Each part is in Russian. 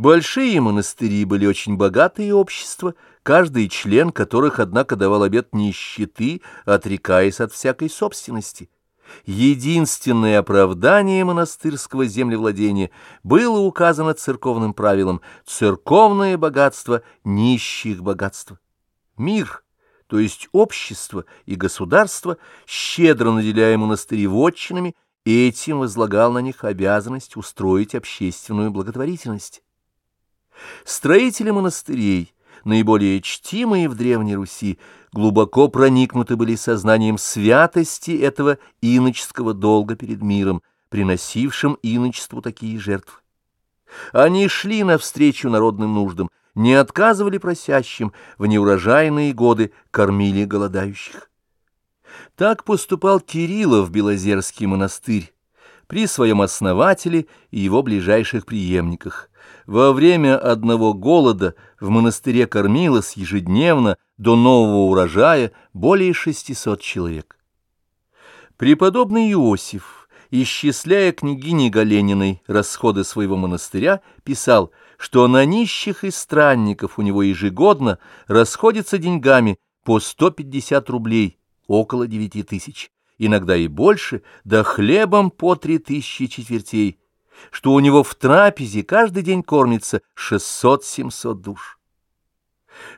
Большие монастыри были очень богатые общества, каждый член которых, однако, давал обет нищеты, отрекаясь от всякой собственности. Единственное оправдание монастырского землевладения было указано церковным правилом «церковное богатство нищих богатства». Мир, то есть общество и государство, щедро наделяя монастыри вотчинами, этим возлагал на них обязанность устроить общественную благотворительность. Строители монастырей, наиболее чтимые в Древней Руси, глубоко проникнуты были сознанием святости этого иноческого долга перед миром, приносившим иночеству такие жертвы. Они шли навстречу народным нуждам, не отказывали просящим, в неурожайные годы кормили голодающих. Так поступал Кириллов Белозерский монастырь при своем основателе и его ближайших преемниках. Во время одного голода в монастыре кормилось ежедневно до нового урожая более 600 человек. Преподобный Иосиф, исчисляя княгине Галениной расходы своего монастыря, писал, что на нищих и странников у него ежегодно расходится деньгами по 150 рублей, около 9 тысяч, иногда и больше, да хлебом по 3 тысячи четвертей, что у него в трапезе каждый день кормится 600-700 душ.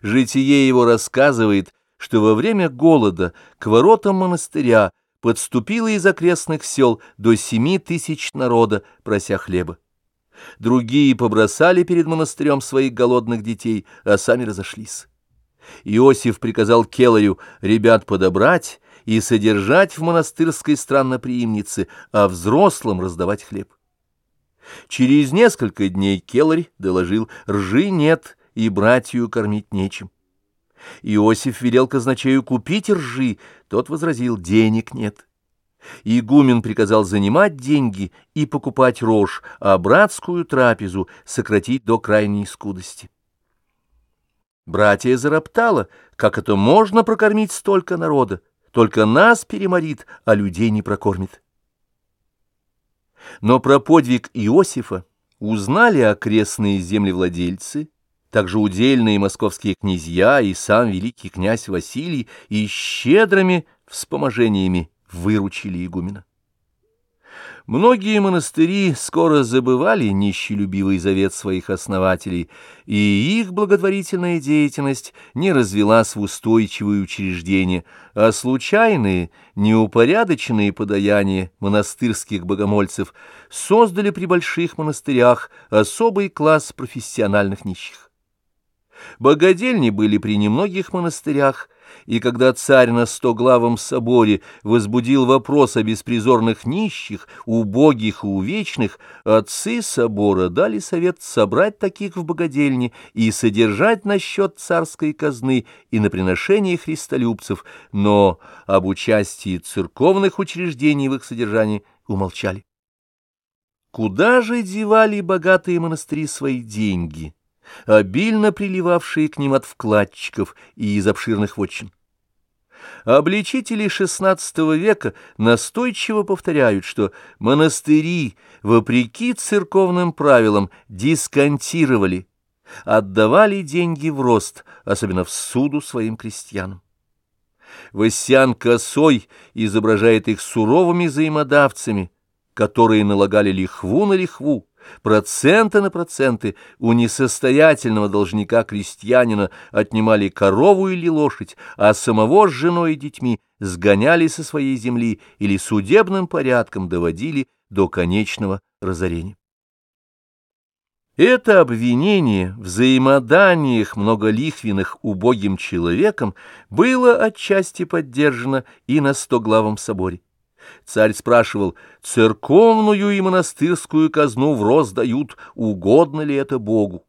Житие его рассказывает, что во время голода к воротам монастыря подступило из окрестных сел до семи тысяч народа, прося хлеба. Другие побросали перед монастырем своих голодных детей, а сами разошлись. Иосиф приказал Келарю ребят подобрать и содержать в монастырской странноприимнице, а взрослым раздавать хлеб. Через несколько дней Келарь доложил, ржи нет и братью кормить нечем. Иосиф велел казначею купить ржи, тот возразил, денег нет. Игумен приказал занимать деньги и покупать рожь, а братскую трапезу сократить до крайней скудости. Братья зароптало, как это можно прокормить столько народа, только нас переморит, а людей не прокормит. Но про подвиг Иосифа узнали окрестные землевладельцы, также удельные московские князья и сам великий князь Василий, и щедрыми вспоможениями выручили игумена. Многие монастыри скоро забывали нищелюбивый завет своих основателей, и их благотворительная деятельность не развелась в устойчивые учреждения, а случайные, неупорядоченные подаяния монастырских богомольцев создали при больших монастырях особый класс профессиональных нищих. Богодельни были при немногих монастырях, и когда царь на стоглавом соборе возбудил вопрос о беспризорных нищих, убогих и увечных, отцы собора дали совет собрать таких в богодельне и содержать на счет царской казны и на приношение христолюбцев, но об участии церковных учреждений в их содержании умолчали. Куда же девали богатые монастыри свои деньги? Обильно приливавшие к ним от вкладчиков и из обширных вотчин. Обличители XVI века настойчиво повторяют, что монастыри, вопреки церковным правилам, дисконтировали, отдавали деньги в рост, особенно в суду своим крестьянам. Васян Косой изображает их суровыми взаимодавцами, которые налагали лихву на лихву, Проценты на проценты у несостоятельного должника-крестьянина отнимали корову или лошадь, а самого с женой и детьми сгоняли со своей земли или судебным порядком доводили до конечного разорения. Это обвинение в взаимоданиях многолихвенных убогим человеком было отчасти поддержано и на Стоглавом соборе. Царь спрашивал, церковную и монастырскую казну в рост дают, угодно ли это Богу.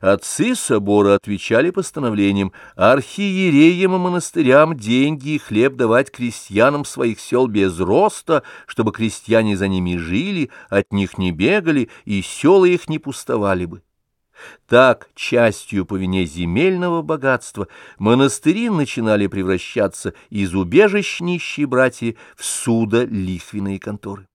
Отцы собора отвечали постановлением архиереям и монастырям деньги и хлеб давать крестьянам своих сел без роста, чтобы крестьяне за ними жили, от них не бегали и села их не пустовали бы. Так, частью по вине земельного богатства, монастыри начинали превращаться из убежищ нищие братья в суда лихвенные конторы.